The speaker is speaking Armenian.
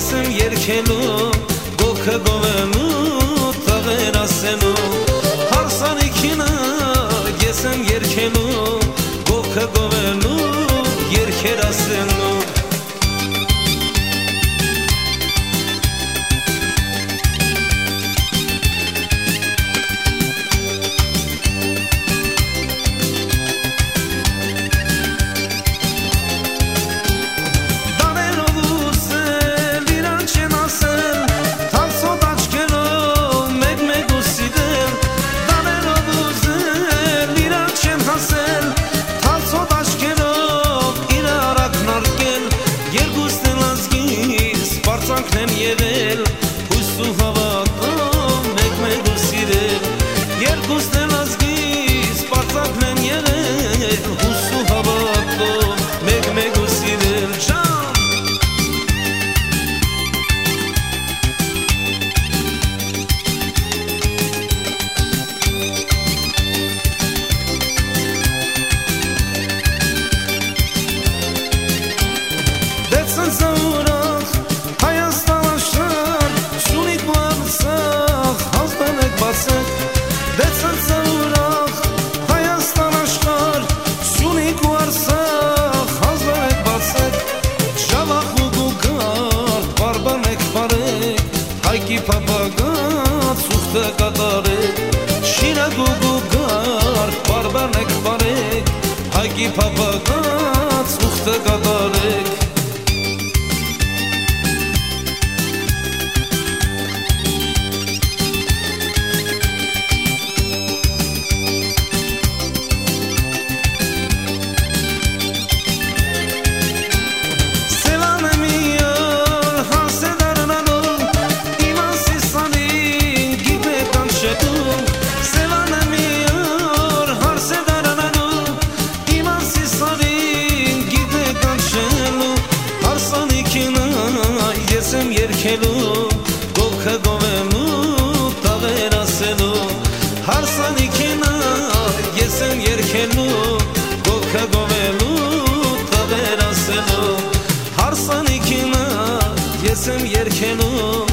Երգելու գոքը գովելու տղեր ասելու հարսանիքինը ես եմ երգելու él պապագած Ուխտը կատարեք Շիրակ ու գուգար Բարբան եք բարեք Հայկի պապագած Ուխտը կատարեք երկելու գոքը գովելու տաղեր ասելու հարսանիքին ես եմ երկելու գոքը գովելու տաղեր ասելու հարսանիքին ես եմ երկելու